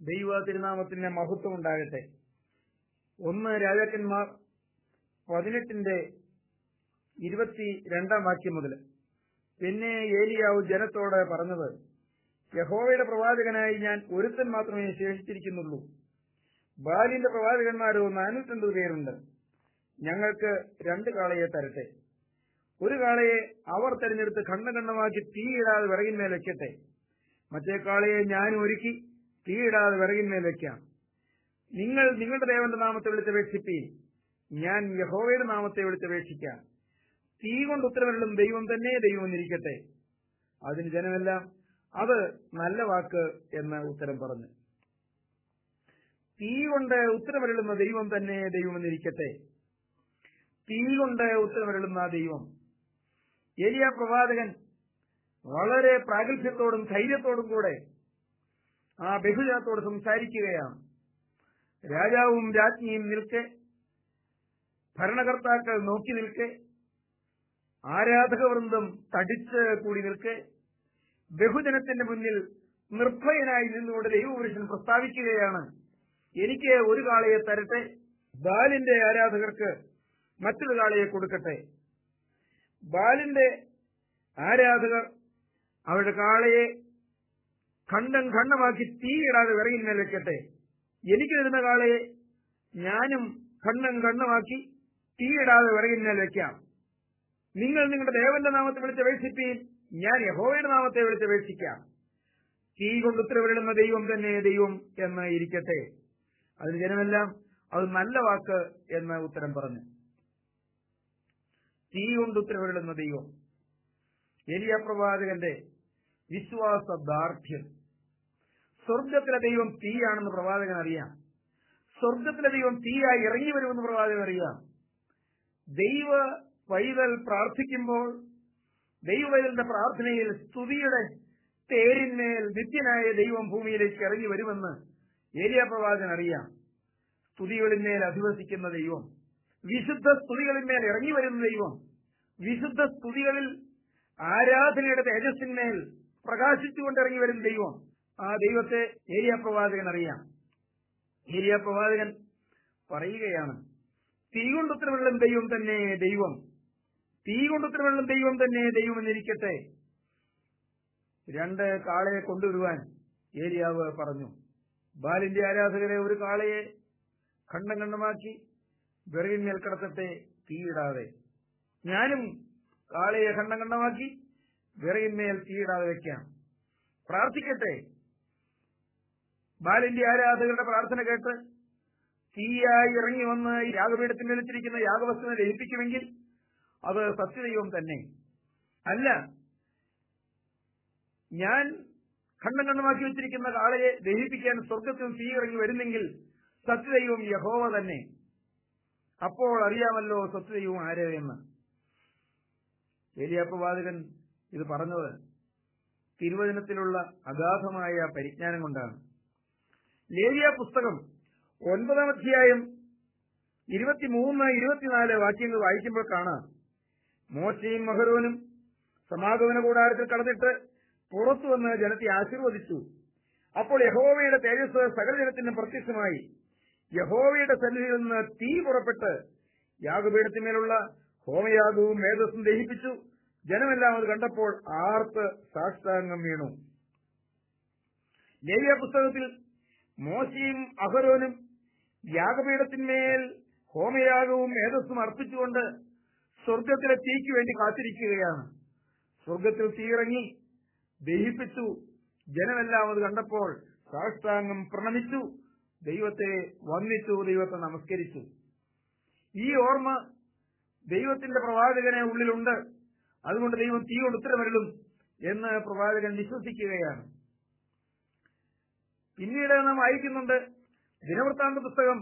ദൈവ തിരുനാമത്തിന്റെ മഹത്വം ഉണ്ടാകട്ടെ ഒന്ന് രാജാക്കന്മാർ പതിനെട്ടിന്റെ ഇരുപത്തി രണ്ടാം വാക്യം മുതൽ. പിന്നെ ഏലിയാവ് ജനത്തോട് പറഞ്ഞത് യഹോവയുടെ പ്രവാചകനായി ഞാൻ ഒരുത്തൻ മാത്രമേ ശേഷിച്ചിരിക്കുന്നുള്ളൂ. ബാലിന്റെ പ്രവാചകന്മാരോ നാനൂറ്റമ്പത് പേരുണ്ട്. ഞങ്ങൾക്ക് രണ്ട് കാളയെ തരട്ടെ. ഒരു കാളയെ അവർ തെരഞ്ഞെടുത്ത് ഖണ്ഡഖണ്ഡമാക്കി തീയിടാതെ വിറകിന്മേൽ വെക്കട്ടെ മറ്റേ കാളയെ ഞാൻ ഒരുക്കി തീയിടാതെ വിറകിന്മേൽ വെക്കാം നിങ്ങൾ നിങ്ങളുടെ ദേവന്റെ നാമത്തെ വിളിച്ചപേക്ഷിപ്പീൻ. ഞാൻ യഹോവയുടെ നാമത്തെ വിളിച്ചപേക്ഷിക്കാം. തീ കൊണ്ട് ഉത്തരവരുളും ദൈവം തന്നെ ദൈവം ഇരിക്കട്ടെ അതിന് ജനമെല്ലാം അത് നല്ല വാക്ക് എന്ന് ഉത്തരം പറഞ്ഞു. തീ കൊണ്ട് ഉത്തരവരുളുന്ന ദൈവം തന്നെ ദൈവം എന്നിരിക്കട്ടെ. തീ കൊണ്ട് ഉത്തരവരുളുന്ന ദൈവം. ഏലിയ പ്രവാചകൻ വളരെ പ്രാഗൽഭ്യത്തോടും ധൈര്യത്തോടും കൂടെ ആ ബഹുജനത്തോട് സംസാരിക്കുകയാണ്. രാജാവും രാജ്ഞിയും നിൽക്കെ ഭരണകർത്താക്കൾ നോക്കി നിൽക്കെ ആരാധകവൃന്ദം തടിച്ച് കൂടി നിൽക്കെ ബഹുജനത്തിന്റെ മുന്നിൽ നിർഭയനായി നിന്നുകൊണ്ട് ദൈവപുരുഷൻ പ്രസ്താവിക്കുകയാണ്. എനിക്ക് ഒരു കാളയെ തരട്ടെ ബാലിന്റെ ആരാധകർക്ക് മറ്റൊരു കാളയെ കൊടുക്കട്ടെ. ബാലിന്റെ ആരാധകർ അവരുടെ കാളയെ ഖണ്ഡം ഖണ്ഡമാക്കി തീയിടാതെ വിറകിന്മേൽ വെക്കട്ടെ. എനിക്ക് തരുന്ന കാളയെ ഞാനും ഖണ്ഡം ഖണ്ഡമാക്കി തീയിടാതെ വിറകിന്മേൽ വെക്കാം. നിങ്ങൾ നിങ്ങളുടെ ദേവന്റെ നാമത്തെ വിളിച്ചപേക്ഷിപ്പീൻ ഞാൻ യഹോവയുടെ നാമത്തെ വിളിച്ചപേക്ഷിക്കാം തീ കൊണ്ട് ഉത്തരവിടുന്ന ദൈവം തന്നെ ദൈവം എന്ന് ഇരിക്കട്ടെ. അതിന് ജനമെല്ലാം അത് നല്ല വാക്ക് എന്ന് ഉത്തരം പറഞ്ഞു. തീ കൊണ്ട് ഉത്തരവിടുന്ന ദൈവം. എലിയ പ്രവാചകന്റെ വിശ്വാസ ദാർഢ്യം സ്വർഗത്തിലെ ദൈവം തീയാണെന്ന് പ്രവാചകൻ അറിയാം. സ്വർഗത്തിലെ ദൈവം തീയായി ഇറങ്ങി വരുമെന്ന് പ്രവാചകൻ അറിയാം. ദൈവ പൈതൽ പ്രാർത്ഥിക്കുമ്പോൾ ദൈവവൈതലിന്റെ പ്രാർത്ഥനയിൽ സ്തുതിയുടെ തേരിന്മേൽ നിത്യനായ ദൈവം ഭൂമിയിലേക്ക് ഇറങ്ങി വരുമെന്ന് ഏരിയ പ്രവാചകൻ അറിയാം. സ്തുതികളിന്മേൽ അധിവസിക്കുന്ന ദൈവം വിശുദ്ധ സ്തുതികളിന്മേൽ ഇറങ്ങി വരുന്ന ദൈവം വിശുദ്ധ സ്തുതികളിൽ ആരാധനയുടെ തേജസ്സിന്മേൽ പ്രകാശിച്ചുകൊണ്ട് ഇറങ്ങി വരുന്ന ദൈവം ആ ദൈവത്തെ ഏരിയ പ്രവാചകൻ അറിയാം. ഏരിയ പ്രവാചകൻ പറയുകയാണ് തീ കൊണ്ട് ദൈവം തന്നെ ദൈവം. തീ കൊണ്ട് ദൈവം തന്നെ ദൈവം എന്നിരിക്കട്ടെ. രണ്ട് കാളയെ കൊണ്ടുവരുവാൻ ഏരിയാവ് പറഞ്ഞു. ബാലിന്റെ ആരാധകരെ ഒരു കാളയെ ഖണ്ഡം ഖണ്ഡമാക്കി വിറകിന്മേൽ കിടത്തട്ടെ തീയിടാതെ. ഞാനും കാളയെ ഖണ്ഡം ഖണ്ഡമാക്കി വിറകിന്മേൽ തീയിടാതെ വെക്കാം. പ്രാർത്ഥിക്കട്ടെ ബാലിന്റെ ആരാധകരുടെ പ്രാർത്ഥന കേട്ട് തീയായി ഇറങ്ങി വന്ന് യാഗപീഠത്തിന്മേൽ വെച്ചിരിക്കുന്ന യാഗവസ്തുവിനെ ലയിപ്പിക്കുമെങ്കിൽ അത് സത്യദൈവം തന്നെ. അല്ല ഞാൻ ഖണ്ഡം ഖണ്ഡമാക്കി വെച്ചിരിക്കുന്ന കാളയെ ദഹിപ്പിക്കാൻ സ്വർഗത്തിൽ തീ ഇറങ്ങി വരുന്നെങ്കിൽ സത്യദൈവം യഹോവ തന്നെ. അപ്പോൾ അറിയാമല്ലോ സത്യദൈവം ആര് എന്ന്. ഏലിയാപ്പവാചകൻ ഇത് പറഞ്ഞത് തിരുവചനത്തിലുള്ള അഗാധമായ പരിജ്ഞാനം കൊണ്ടാണ്. ലേലിയ പുസ്തകം ഒൻപതാം അധ്യായം ഇരുപത്തിമൂന്ന് ഇരുപത്തിനാല് വാക്യങ്ങൾ വായിക്കുമ്പോൾ കാണാം. മോശയും മഹരോനും സമാഗമന കൂടാരത്തിൽ കടന്നിട്ട് പുറത്തു വന്ന് ജനത്തെ ആശീർവദിച്ചു. അപ്പോൾ യഹോവയുടെ തേജസ് സകല ജനത്തിനും പ്രത്യക്ഷമായി. യഹോവയുടെ സന്നിധിയിൽ നിന്ന് തീ പുറപ്പെട്ട് യാഗപീഠത്തിന്മേലുള്ള ഹോമയാഗവും മേധസ്സും ദഹിപ്പിച്ചു. ജനമെല്ലാം അത് കണ്ടപ്പോൾ ആർത്ത് സാഷ്ടാംഗം വീണു. ലേവിയ പുസ്തകത്തിൽ മോശയും അഹരോനും യാഗപീഠത്തിന്മേൽ ഹോമയാഗവും മേധസ്സും അർപ്പിച്ചുകൊണ്ട് സ്വർഗത്തിലെ തീക്ക് വേണ്ടി കാത്തിരിക്കുകയാണ്. സ്വർഗത്തിൽ തീയിറങ്ങി ദഹിപ്പിച്ചു. ജനമെല്ലാം അത് കണ്ടപ്പോൾ സാഷ്ടാംഗം പ്രണമിച്ചു. ദൈവത്തെ വന്ദിച്ചു ദൈവത്തെ നമസ്കരിച്ചു. ഈ ഓർമ്മ ദൈവത്തിന്റെ പ്രവാചകനെ ഉള്ളിലുണ്ട്. അതുകൊണ്ട് ദൈവം തീ കൊണ്ട് ഉത്തരവരുളും എന്ന് പ്രവാചകൻ വിശ്വസിക്കുകയാണ്. പിന്നീട് നാം വായിക്കുന്നുണ്ട് ദിനവൃത്താന്ത പുസ്തകം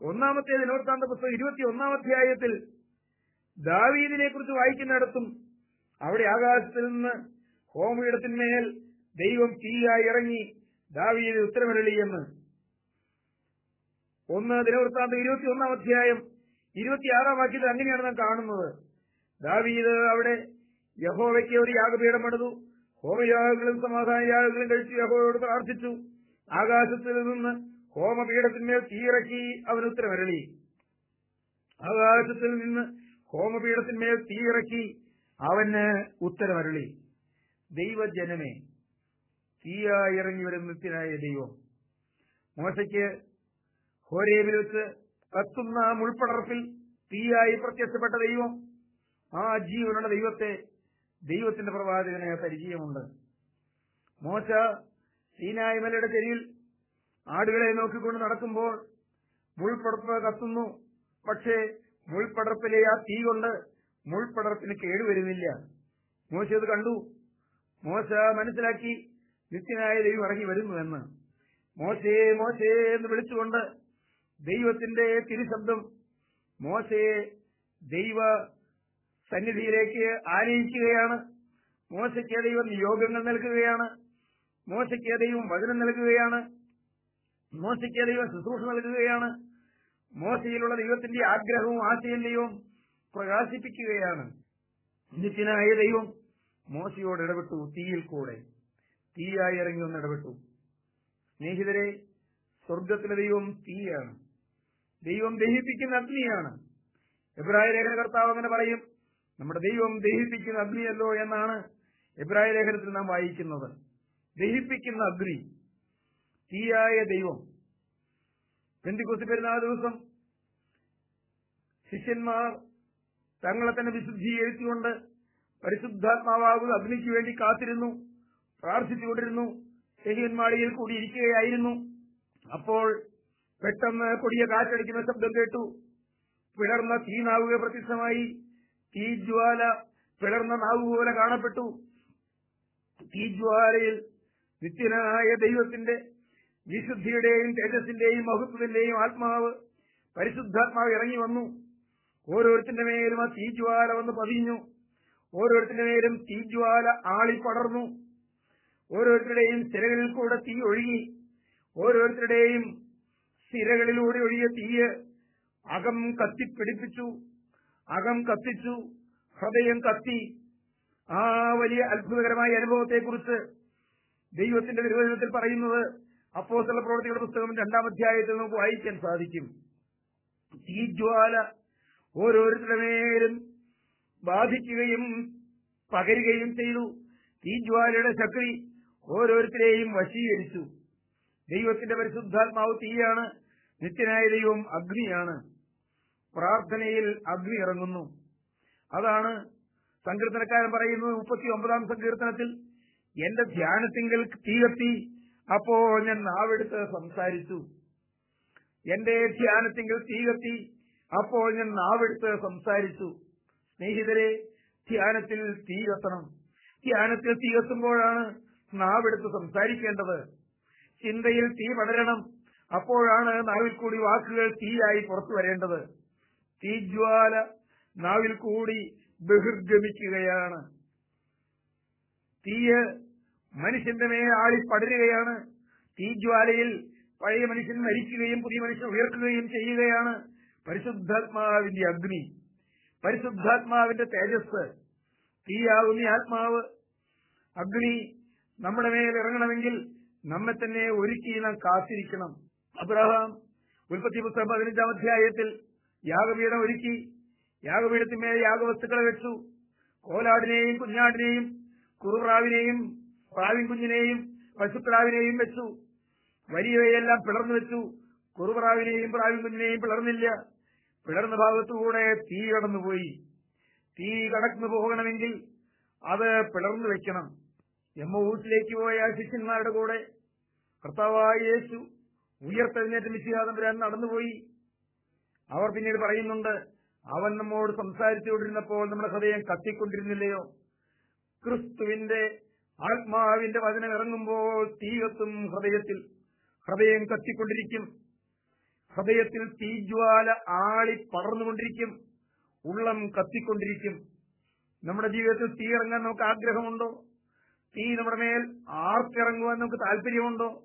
ഒന്നാമത്തെ ദിനവൃത്താന്ത പുസ്തകം ഇരുപത്തി ഒന്നാം അധ്യായത്തിൽ ദാവീദിനെ കുറിച്ച് വായിക്കുന്നിടത്തും അവിടെ ആകാശത്തിൽ നിന്ന് ഹോമപീഠത്തിന്മേൽ ദൈവം തീയായി ഇറങ്ങി ദാവീദ് ഉത്തരവിരളി എന്ന്. ഒന്ന് ദിനവൃത്താന്ത ഇരുപത്തി ഒന്നാം അധ്യായം ഇരുപത്തിയാറാം വാക്യത്തിൽ അങ്ങനെയാണ് നാം കാണുന്നത്. ദാവീദ് അവിടെ യഹോവയ്ക്ക് ഒരു യാഗപീഠം പണിതു. ഹോമയാഗങ്ങളും സമാധാന യാഗങ്ങളും കഴിച്ചു യഹോവയോട് പ്രാർത്ഥിച്ചു. ആകാശത്തിൽ നിന്ന് ഹോമപീഠത്തിന്മേൽ തീയിറക്കി അവൻ ഉത്തരമരളി. ആകാശത്തിൽ നിന്ന് ഹോമപീഠത്തിന്മേൽ തീയിറക്കി അവന് ഉത്തരമരളി. ദൈവജനമേ തീയായി ഇറങ്ങി വരുന്ന നിത്യനായ ദൈവം മോശയ്ക്ക് ഹോരേബിൽ വെച്ച് കത്തുന്ന മുൾപ്പടർപ്പിൽ തീയായി പ്രത്യക്ഷപ്പെട്ട ദൈവം ആ ജീവനുള്ള ദൈവത്തെ ദൈവത്തിന്റെ പ്രവാചകനെ പരിചയമുണ്ട്. മോശ സീനായി മലയുടെ ചെരിയിൽ ആടുകളെ നോക്കിക്കൊണ്ട് നടക്കുമ്പോൾ മുൾപടർപ്പ് കത്തുന്നു. പക്ഷേ മുൾപ്പടർപ്പിലെ ആ തീ കൊണ്ട് മുൾപ്പടർപ്പിന് കേടുവരുന്നില്ല മോശ അത് കണ്ടു. മോശ മനസ്സിലാക്കി നിത്യനായ ദൈവം ഇറങ്ങി വരുന്നുവെന്ന് മോശയെ മോശയെ എന്ന് വിളിച്ചുകൊണ്ട് ദൈവത്തിന്റെ തിരുശബ്ദം മോശയെ ദൈവ സന്നിധിയിലേക്ക് ആനയിക്കുകയാണ്. മോശയ്ക്ക് ദൈവം നിയോഗങ്ങൾ നൽകുകയാണ്. മോശയ്ക്ക് ദൈവം വചനം നൽകുകയാണ്. മോശയ്ക്ക് ദൈവം ശുശ്രൂഷ നൽകുകയാണ്. മോശയിലുള്ള ദൈവത്തിന്റെ ആഗ്രഹവും ആശയന്റെയും പ്രകാശിപ്പിക്കുകയാണ്. നിത്യനായ ദൈവം മോശയോട് ഇടപെട്ടു തീയിൽ കൂടെ. തീയായി ഇറങ്ങി ഒന്ന് ഇടപെട്ടു. സ്നേഹിതരെ സ്വർഗത്തിലെ ദൈവം തീയാണ്. ദൈവം ദഹിപ്പിക്കുന്ന അഗ്നിയാണ്. എബ്രായ ലേഖന കർത്താവ് അങ്ങനെ പറയും നമ്മുടെ ദൈവം ദഹിപ്പിക്കുന്ന അഗ്നിയല്ലോ എന്നാണ് എബ്രായ ലേഖനത്തിൽ നാം വായിക്കുന്നത്. ദഹിപ്പിക്കുന്ന അഗ്നി തീയായ ദൈവം. പെന്തിക്കുസി പെരുന്നാൾ ദിവസം ശിഷ്യന്മാർ തങ്ങളെ തന്നെ വിശുദ്ധീകരിച്ചുകൊണ്ട് പരിശുദ്ധാത്മാവാകുന്ന അഗ്നിക്ക് വേണ്ടി കാത്തിരുന്നു പ്രാർത്ഥിച്ചുകൊണ്ടിരുന്നു ശഹിയന്മാളിയിൽ കൂടി ഇരിക്കുകയായിരുന്നു. അപ്പോൾ പെട്ടെന്ന് കൊടിയ കാറ്റടിക്കുന്ന ശബ്ദം കേട്ടു. പിളർന്ന തീനാവുക പ്രത്യക്ഷമായി. തീജ്വാല പിളർന്ന നാവ് പോലെ കാണപ്പെട്ടു തീജ്വാലയിൽ നിത്യനായ ദൈവത്തിന്റെ വിശുദ്ധിയുടെയും തേജസ്സിന്റെയും മഹത്വത്തിന്റെയും ആത്മാവ് പരിശുദ്ധാത്മാവ് ഇറങ്ങി വന്നു. ഓരോരുത്തരുടെ മേലും ആ തീജ്വാല വന്ന് പതിഞ്ഞു. ഓരോരുത്തരുടെ മേലും തീജ്വാല ആളി പടർന്നു. ഓരോരുത്തരുടെയും സ്ഥിരകളിൽ കൂടെ തീ ഒഴുകി. ഓരോരുത്തരുടെയും സ്ഥിരകളിലൂടെ ഒഴിയ തീയ് അകം കത്തിപ്പിടിപ്പിച്ചു. അകം കത്തിച്ചു. ഹൃദയം കത്തി. ആ വലിയ അത്ഭുതകരമായ അനുഭവത്തെക്കുറിച്ച് ദൈവത്തിന്റെ നിർവചനത്തിൽ പറയുന്നത് അപ്പോസ്തല പ്രവർത്തികളുടെ പുസ്തകം രണ്ടാം അധ്യായത്തിൽ നമുക്ക് വായിക്കാൻ സാധിക്കും. തീജ്വാല ഓരോരുത്തരുടെ മേലും ബാധിക്കുകയും പകരുകയും ചെയ്തു. തീജ്വാലയുടെ ശക്തി ഓരോരുത്തരെയും വശീകരിച്ചു. ദൈവത്തിന്റെ പരിശുദ്ധാത്മാവ് തീയാണ് നിത്യനായ ദൈവം അഗ്നിയാണ്. പ്രാർത്ഥനയിൽ അഗ്നി ഇറങ്ങുന്നു. അതാണ് സങ്കീർത്തനക്കാരൻ പറയുന്നത് മുപ്പത്തി ഒമ്പതാം സങ്കീർത്തനത്തിൽ. എന്റെ ധ്യാനത്തിങ്കൽ തീ കത്തി അപ്പോൾ ഞാൻ നാവെടുത്ത് സംസാരിച്ചു. എന്റെ ധ്യാനത്തിങ്കൽ തീ കത്തി അപ്പോൾ ഞാൻ നാവെടുത്ത് സംസാരിച്ചു. സ്നേഹിതരെ ധ്യാനത്തിൽ തീ കത്തണം ധ്യാനത്തിൽ തീ കത്തുമ്പോഴാണ് നാവെടുത്ത് സംസാരിക്കേണ്ടത്. ചിന്തയിൽ തീ പടരണം. അപ്പോഴാണ് നാവിൽ കൂടി വാക്കുകൾ തീയായി പുറത്തു വരേണ്ടത്. തീജ്വാല നാവിൽ കൂടി ബഹിർഗമിക്കുകയാണ്. തീയ് മനുഷ്യന്റെ മേൽ ആളി പടരുകയാണ് തീജ്വാലയിൽ പഴയ മനുഷ്യൻ മരിക്കുകയും പുതിയ മനുഷ്യൻ ഉയർക്കുകയും ചെയ്യുകയാണ് പരിശുദ്ധാത്മാവിന്റെ അഗ്നി. പരിശുദ്ധാത്മാവിന്റെ തേജസ് തീയാകുന്ന ആത്മാവ്. അഗ്നി നമ്മുടെ മേൽ ഇറങ്ങണമെങ്കിൽ നമ്മെ തന്നെ ഒരുക്കി നാം കാത്തിരിക്കണം. അബ്രഹാം ഉൽപ്പത്തി പുസ്തകം പതിനഞ്ചാം അധ്യായത്തിൽ യാഗപീഠം ഒരുക്കി. യാഗപീഠത്തിന്മേൽ യാഗവസ്തുക്കളെ വെച്ചു. കോലാടിനെയും കുഞ്ഞാടിനെയും കുറുപ്രാവിനെയും പ്രാവിൻ കുഞ്ഞിനെയും പശുപ്രാവിനെയും വെച്ചു. വലിയവയെല്ലാം പിളർന്നു വെച്ചു. കുറുപ്രാവിനെയും പ്രാവിൻ കുഞ്ഞിനെയും പിളർന്നില്ല. പിളർന്ന ഭാഗത്തുകൂടെ തീ കടന്നുപോയി. തീ കടന്നു പോകണമെങ്കിൽ അത് പിളർന്നു വെക്കണം. എമ്മൂസിലേക്ക് പോയ ശിഷ്യന്മാരുടെ കൂടെ കർത്താവായി യേശു ഉയർത്തെഴുന്നേറ്റ് നിശ്ചയാതമ്പുരാൻ നടന്നുപോയി. അവർ പിന്നീട് പറയുന്നുണ്ട് അവൻ നമ്മോട് സംസാരിച്ചുകൊണ്ടിരുന്നപ്പോൾ നമ്മുടെ ഹൃദയം കത്തിക്കൊണ്ടിരുന്നില്ലയോ? ക്രിസ്തുവിന്റെ ആത്മാവിന്റെ വചനം ഇറങ്ങുമ്പോൾ തീ കത്തും ഹൃദയത്തിൽ. ഹൃദയം കത്തിക്കൊണ്ടിരിക്കും. ഹൃദയത്തിൽ തീജ്വാല ആളി പടർന്നുകൊണ്ടിരിക്കും. ഉള്ളം കത്തിക്കൊണ്ടിരിക്കും. നമ്മുടെ ജീവിതത്തിൽ തീ ഇറങ്ങാൻ നമുക്ക് ആഗ്രഹമുണ്ടോ? തീ നമ്മുടെ മേൽ ആർക്കിറങ്ങുവാൻ നമുക്ക് താല്പര്യമുണ്ടോ?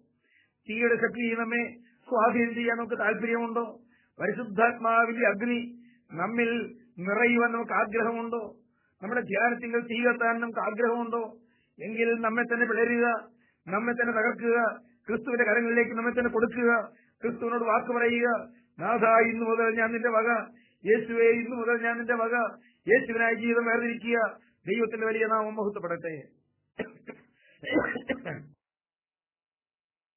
തീയുടെ ശക്തി നമ്മെ സ്വാധീനം ചെയ്യാൻ നമുക്ക് താല്പര്യമുണ്ടോ? പരിശുദ്ധാത്മാവിന്റെ അഗ്നി നമ്മിൽ നിറയുവാൻ നമുക്ക് ആഗ്രഹമുണ്ടോ? നമ്മുടെ ധ്യാനത്തിൽ തീ കത്താൻ നമുക്ക് ആഗ്രഹമുണ്ടോ? എങ്കിൽ നമ്മെ തന്നെ പിളരുക നമ്മെ തന്നെ തകർക്കുക ക്രിസ്തുവിന്റെ കരങ്ങളിലേക്ക് നമ്മെ തന്നെ കൊടുക്കുക ക്രിസ്തുവിനോട് വാക്ക് പറയുക. നാഥ ഇന്നു മുതൽ ഞാൻ നിന്റെ വക. യേശുവെ ഇന്നു മുതൽ ഞാൻ നിന്റെ വക. യേശുവിനായി ജീവിതം വേർതിരിക്കുക. ദൈവത്തിന്റെ വലിയ നാമം മഹത്വപ്പെടട്ടെ.